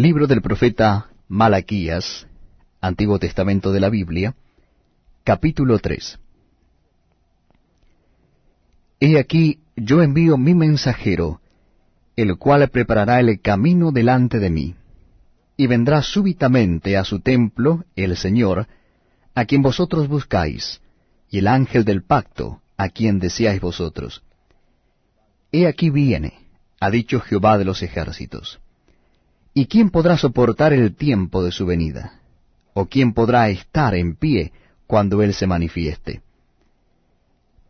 Libro del profeta Malaquías, Antiguo Testamento de la Biblia, capítulo 3. He aquí yo envío mi mensajero, el cual preparará el camino delante de mí, y vendrá súbitamente a su templo el Señor, a quien vosotros buscáis, y el ángel del pacto, a quien deseáis vosotros. He aquí viene, ha dicho Jehová de los ejércitos. ¿Y quién podrá soportar el tiempo de su venida? ¿O quién podrá estar en pie cuando Él se manifieste?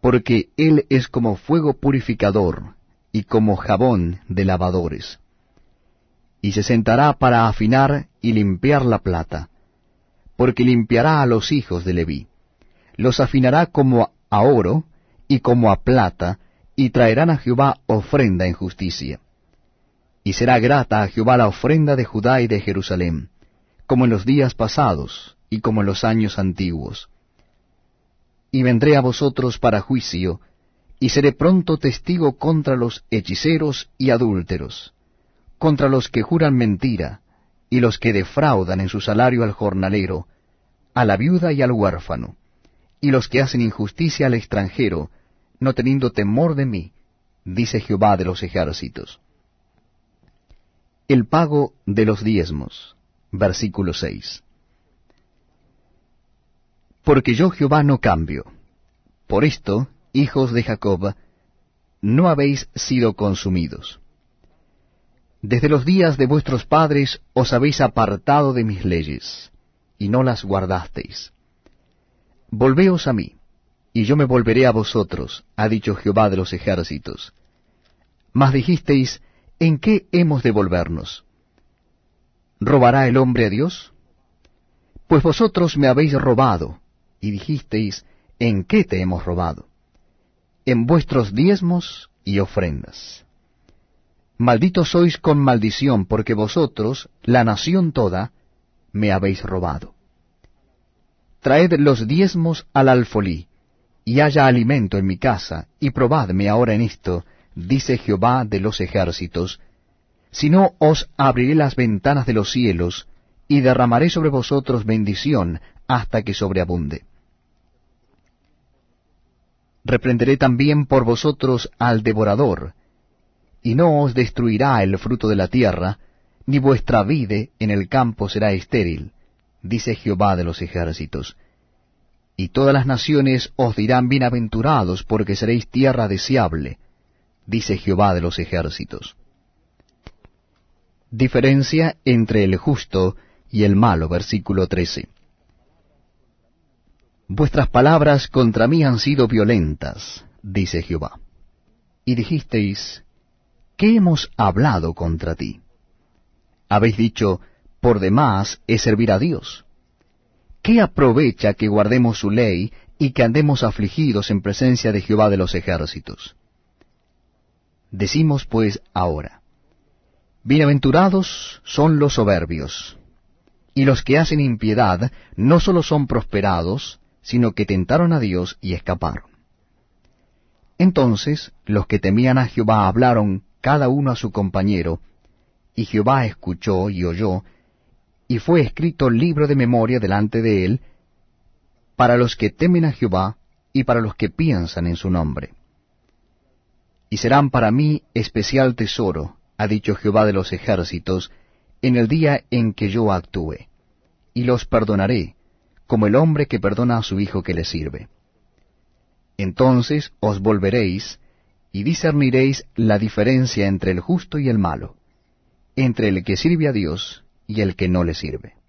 Porque Él es como fuego purificador y como jabón de lavadores. Y se sentará para afinar y limpiar la plata, porque limpiará a los hijos de Leví. Los afinará como a oro y como a plata, y traerán a Jehová ofrenda en justicia. Y será grata a Jehová la ofrenda de Judá y de Jerusalén, como en los días pasados y como en los años antiguos. Y vendré a vosotros para juicio, y seré pronto testigo contra los hechiceros y adúlteros, contra los que juran mentira, y los que defraudan en su salario al jornalero, a la viuda y al huérfano, y los que hacen injusticia al extranjero, no teniendo temor de mí, dice Jehová de los ejércitos. El pago de los diezmos, versículo 6. Porque yo Jehová no cambio. Por esto, hijos de Jacob, no habéis sido consumidos. Desde los días de vuestros padres os habéis apartado de mis leyes, y no las guardasteis. Volveos a mí y yo me volveré a vosotros, ha dicho Jehová de los ejércitos. Mas dijisteis, ¿en qué hemos de volvernos? ¿Robará el hombre a Dios? Pues vosotros me habéis robado, y dijisteis, ¿en qué te hemos robado? En vuestros diezmos y ofrendas. Malditos sois con maldición, porque vosotros, la nación toda, me habéis robado. Traed los diezmos al alfolí, y haya alimento en mi casa, y probadme ahora en esto, dice Jehová de los ejércitos, si no os abriré las ventanas de los cielos, y derramaré sobre vosotros bendición hasta que sobreabunde. Reprenderé también por vosotros al devorador, y no os destruirá el fruto de la tierra, ni vuestra vide en el campo será estéril, dice Jehová de los ejércitos y todas las naciones os dirán bienaventurados, porque seréis tierra deseable, dice Jehová de los ejércitos. Diferencia entre el justo y el malo, versículo 13. Vuestras palabras contra mí han sido violentas, dice Jehová. Y dijisteis, ¿qué hemos hablado contra ti? Habéis dicho, por demás es servir a Dios. ¿qué aprovecha que guardemos su ley y que andemos afligidos en presencia de Jehová de los ejércitos? Decimos pues ahora, Bienaventurados son los soberbios, y los que hacen impiedad no sólo son prosperados, sino que tentaron a Dios y escaparon. Entonces los que temían a Jehová hablaron cada uno a su compañero, y Jehová escuchó y oyó, y fue escrito libro de memoria delante de él para los que temen a Jehová y para los que piensan en su nombre. Y serán para mí especial tesoro, ha dicho Jehová de los ejércitos, en el día en que yo actúe, y los perdonaré, como el hombre que perdona a su hijo que le sirve. Entonces os volveréis, y discerniréis la diferencia entre el justo y el malo, entre el que sirve a Dios y el que no le sirve.